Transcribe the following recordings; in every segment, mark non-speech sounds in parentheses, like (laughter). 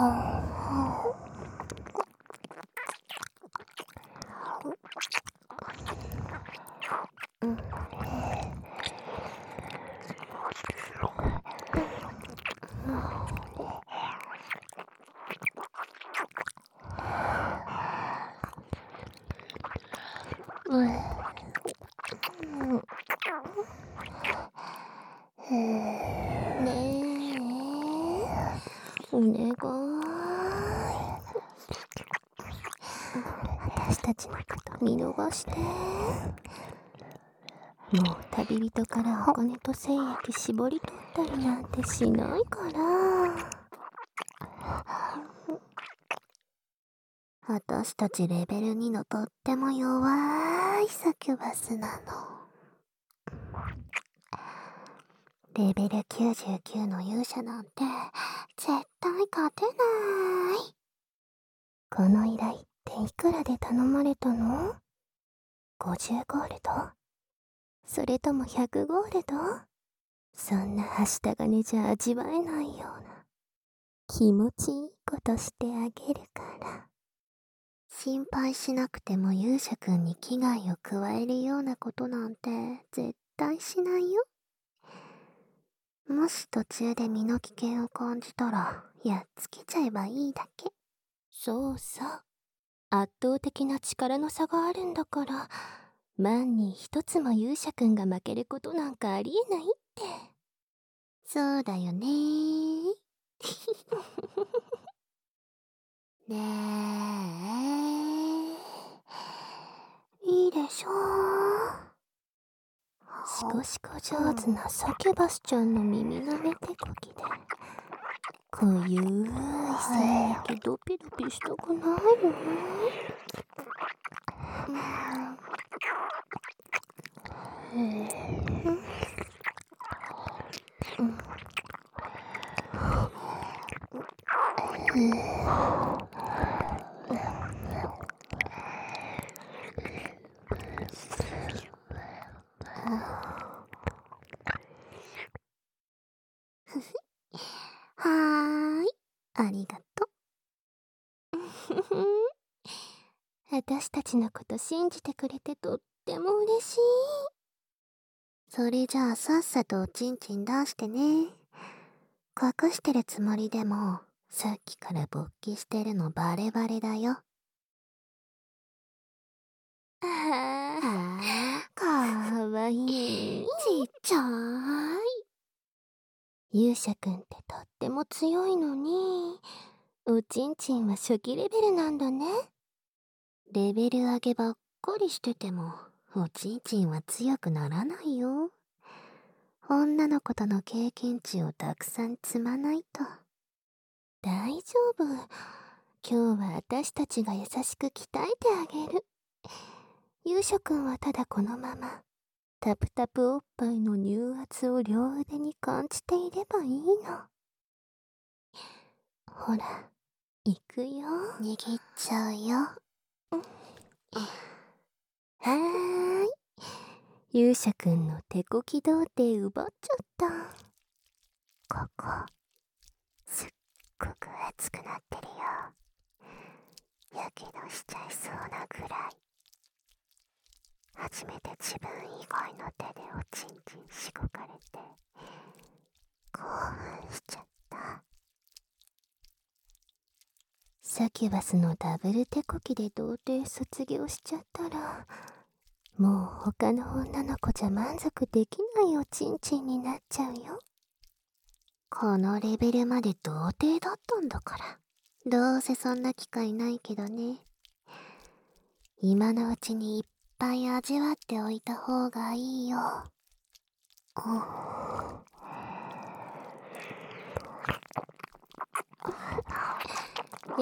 はあえお願い。私たちのこと見逃して。もう旅人からお金と精液絞り取ったりなんてしないから。私たちレベル2のとっても弱いサキュバスなの。レベル99の勇者なんて絶対勝てない。この依頼っていくらで頼まれたの ?50 ゴールド？それとも100ゴールド？そんなはした金じゃ味わえないような気持ちいいことしてあげるから。心配しなくても勇者くんに危害を加えるようなことなんて絶対しないよ。もし途中で身の危険を感じたら、やっつけちゃえばいいだけ。そうそう。圧倒的な力の差があるんだから、万に一つも勇者くんが負けることなんかありえないって。そうだよね (laughs) ねえ。いいでしょう。シコシコ上手なサケバスちゃんの耳なめ手こきで。こういうい精液ドピドピしたくないのうんはーい、ありがとう。私たちのこと信じてくれてとっても嬉しい。それじゃあさっさとおちんちん出してね。隠してるつもりでも、さっきから勃起してるのバレバレだよ。ああ、かわいい。ちっちゃい。勇者くんってとっても強いのに、おちんちんは初期レベルなんだね。レベル上げばっかりしてても、おちんちんは強くならないよ。女の子との経験値をたくさん積まないと。大丈夫。今日は私たちが優しく鍛えてあげる。勇者くんはただこのままタプタプおっぱいの乳圧を両腕に感じていればいいの。ほら、行くよ。握っちゃうよ。はーい。勇者くんの手こき童貞奪っちゃった。ここ、すっごく熱くなってるよ。やけどしちゃいそうなぐらい。初めて自分以外の手でおちんちんしごかれて興奮しちゃったサキュバスのダブル手こきで童貞卒業しちゃったらもう他の女の子じゃ満足できないおちんちんになっちゃうよ。このレベルまで童貞だったんだから。どうせそんな機会ないけどね。今のうちにいっぱい味わっておいた方がいいよ。エ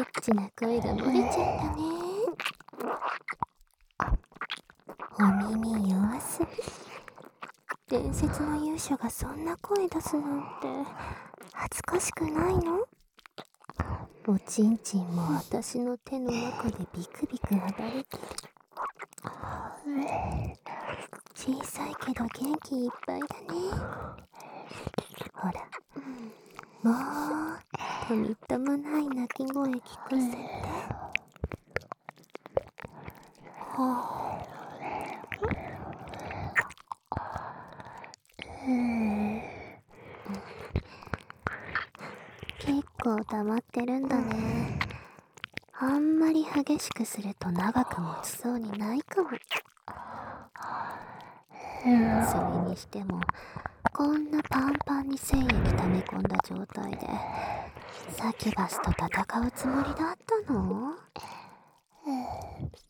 ッチな声が漏れちゃったね。お耳弱すぎ。伝説の勇者がそんな声出すなんて恥ずかしくないの？おちんちんも私の手の中でビクビク暴れてる。小さいけど元気いっぱいだねほらうんもうとみっともない鳴き声聞かせてはあ。結構黙ってるんだね。あんまり激しくすると長く持ちそうにないかも。それにしてもこんなパンパンに精液溜め込んだ状態でサキュバスと戦うつもりだったの？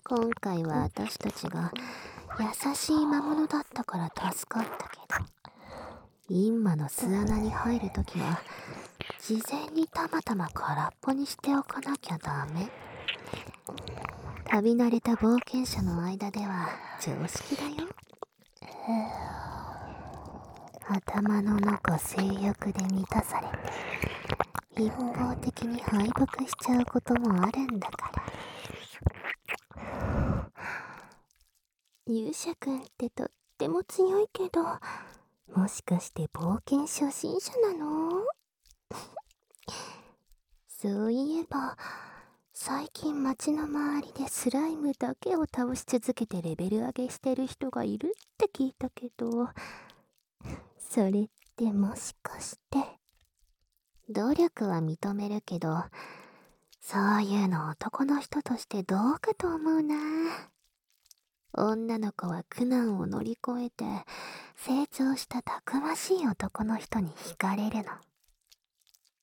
今回は私たちが優しい魔物だったから助かったけど陰魔の巣穴に入るときは事前にたまたま空っぽにしておかなきゃダメ。旅慣れた冒険者の間では常識だよ。頭の中性欲で満たされて一方的に敗北しちゃうこともあるんだから。勇者くんってとっても強いけどもしかして冒険初心者なの？そういえば最近街の周りでスライムだけを倒し続けてレベル上げしてる人がいるって聞いたけど。それってもしかして努力は認めるけどそういうの男の人としてどうかと思うな。女の子は苦難を乗り越えて成長したたくましい男の人に惹かれるの。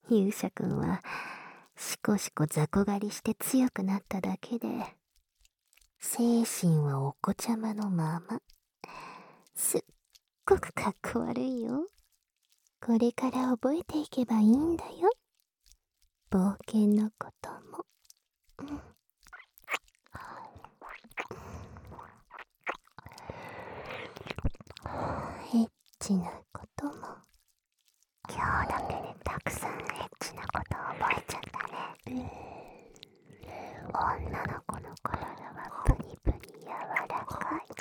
勇者くんはしこしこ雑魚狩りして強くなっただけで精神はお子ちゃまのまま。すっごくかっこ悪いよ。これから覚えていけばいいんだよ。冒険のことも、うんエッチなことも。今日だけでたくさんエッチなこと覚えちゃったね。女の子の体はプニプニ柔らかい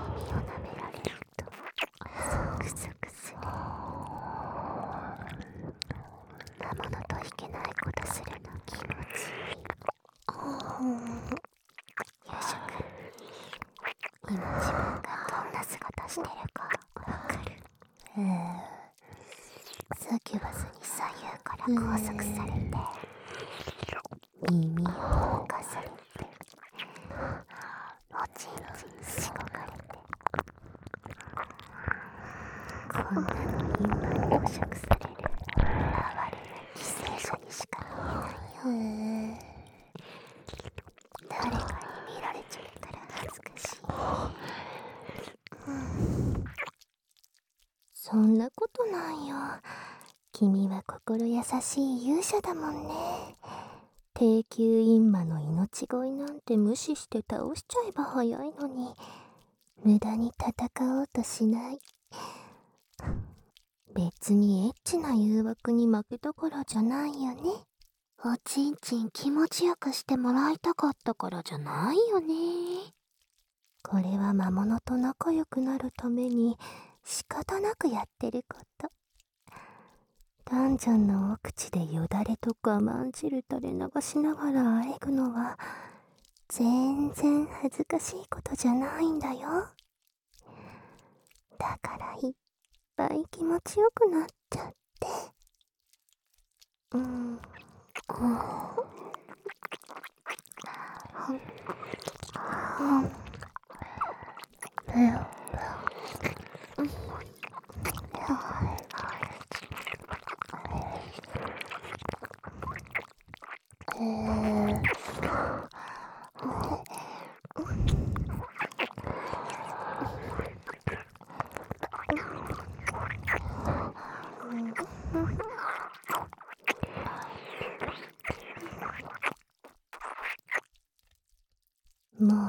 耳を舐められるとゾクゾクする魔物といけないことするの気持ちいい夜食今自分がどんな姿してるかわかるサキュバスに左右から拘束されて耳を動かされておちんちんしごかれてこんなの今に捕食される哀れな犠牲者にしか見えない。よ誰かに見られちゃったら恥ずかしいそんなことないよ君は心優しい勇者だもんね。低級陰魔の命乞いなんて無視して倒しちゃえば早いのに。無駄に戦おうとしない。別にエッチな誘惑に負けたからじゃないよね。おちんちん気持ちよくしてもらいたかったからじゃないよね。これは魔物と仲良くなるために仕方なくやってること。ダンジョンの奥地でよだれと我慢汁垂れ流しながらあえぐのは全然恥ずかしいことじゃないんだよ。だからいっぱい気持ちよくなっちゃって。うん。うん。も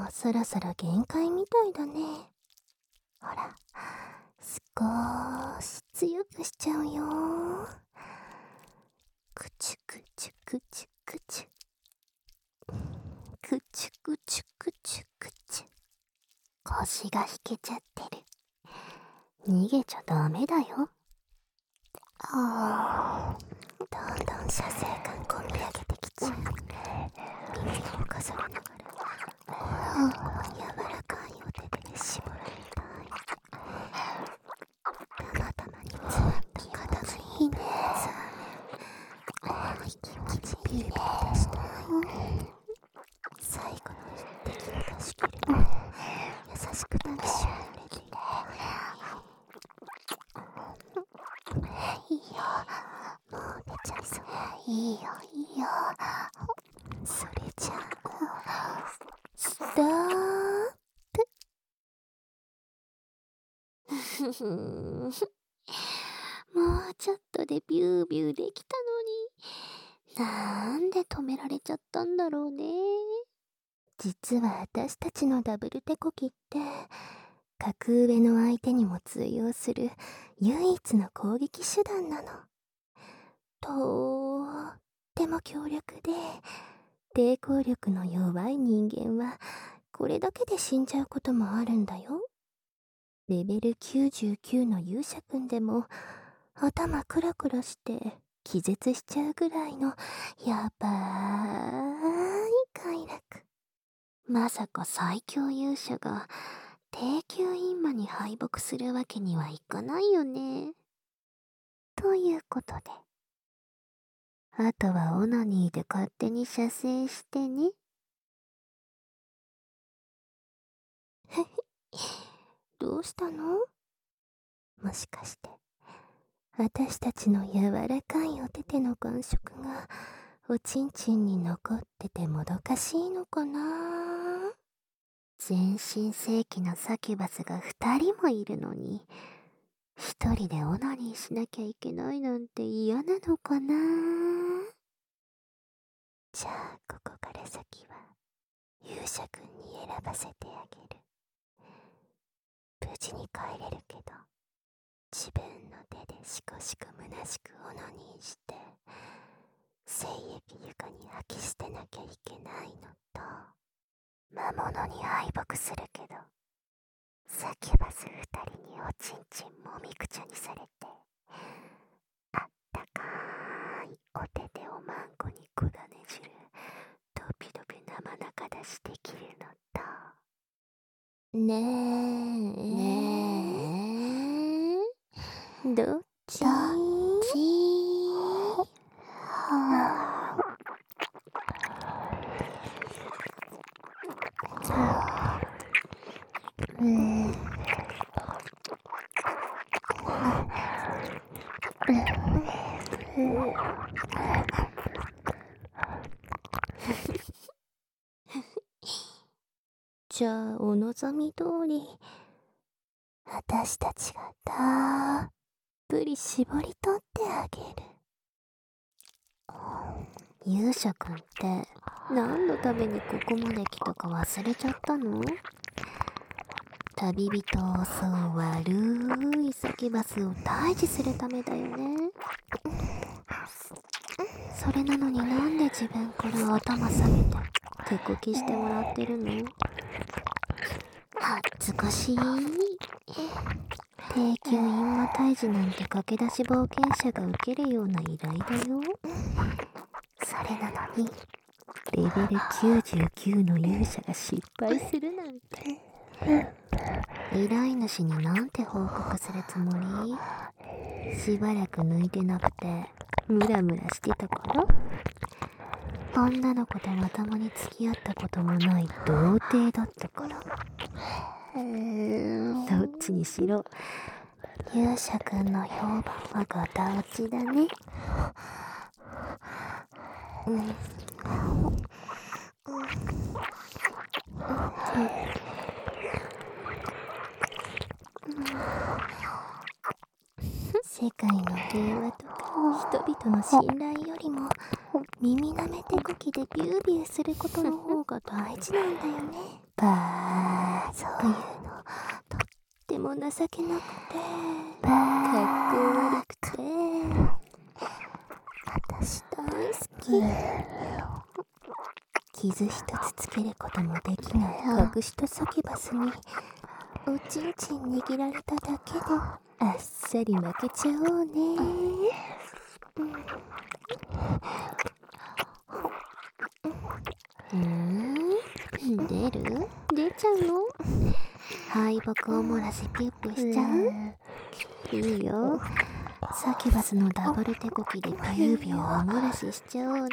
うそろそろ限界みたいだね。引けちゃってる。逃げちゃダメだよ。ああどんどん射精感込み上げてきちゃう。耳を重ねながら。柔らかいお手手で絞られたいたまたまに詰まった肩がいいねさ気持ちいいねした最後の敵を出し切る優しく抱きしめられているいいよもう寝ちゃいそう。いいよいいよ。それじゃあストップもうちょっとでビュービューできたのに。なんで止められちゃったんだろうね。実は私たちのダブル手こきって格上の相手にも通用する唯一の攻撃手段なの。とっても強力で抵抗力の弱い人間はこれだけで死んじゃうこともあるんだよ。レベル99の勇者くんでも頭クラクラして気絶しちゃうぐらいのやばーい快楽。まさか最強勇者が低級インマに敗北するわけにはいかないよね。ということで。あとはオナニーで勝手に射精してね。(laughs) どうしたの？もしかして、私たちの柔らかいお手手の感触がおちんちんに残っててもどかしいのかな？全身正規のサキュバスが二人もいるのに、一人でオナニーしなきゃいけないなんて嫌なのかなじゃあ、ここから先は、勇者くんに選ばせてあげる。無事に帰れるけど、自分の手でしこしこ虚しくオナニーして、精液床に吐き捨てなきゃいけないのと、魔物に敗北するけど、サキュバス二人におちんちんもみくちゃにされて、あったかーいお手手をマンコにこだ、話できるのと、ねえ、ねえ、どっちどっちはあ、うん。じゃあ、お望み通り、私たちがたっぷり絞り取ってあげる。勇者くんって、何のためにここまで来たか忘れちゃったの？旅人を襲う悪いサキバスを退治するためだよね。それなのになんで自分から頭下げて手こきしてもらってるの？恥ずかしい。低級陰魔退治なんて駆け出し冒険者が受けるような依頼だよ。それなのに、レベル99の勇者が失敗するなんて。依頼主になんて報告するつもり？しばらく抜いてなくて、ムラムラしてたから女の子とまともに付き合ったこともない童貞だったから。どっちにしろ、勇者くんの評判はガタ落ちだね。うん。世界の平和とか人々の信頼よりも耳なめ手こきでビュービューすることの方が大事なんだよね。ばー。そういうの。とっても情けなくて。かっこ悪くて。私大好き。傷一つつけることもできない。隠したサキバスにおちんちん握られただけで。あっさり負けちゃおうね。うん出る？出ちゃうの？敗北を漏らしピュッピュしちゃう？いいよ。サキュバスのダブル手こきでピュービューお漏らししちゃおうね。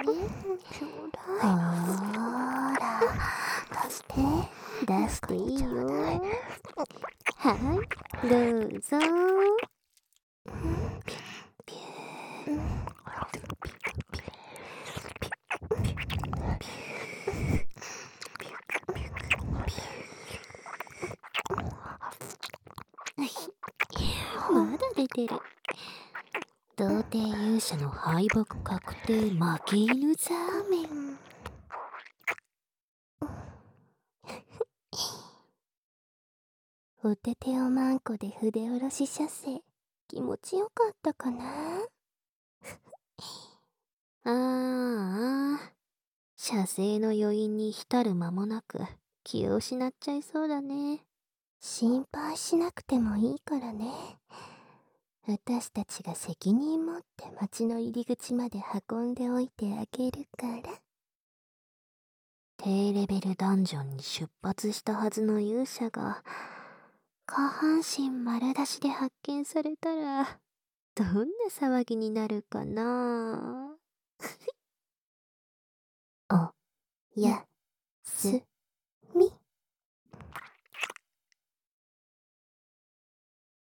ほーら。出して出していいよ。はい。どうぞ。ピューまだ出てる。童貞勇者の敗北確定負け犬ザーメン。(laughs) お手手をマンコで筆下ろし射精。気持ちよかったかな？(laughs) あーあ射精の余韻に浸る間もなく気を失っちゃいそうだね。心配しなくてもいいからね。私たちが責任持って町の入り口まで運んでおいてあげるから。低レベルダンジョンに出発したはずの勇者が下半身丸出しで発見されたらどんな騒ぎになるかな？(laughs) おやす。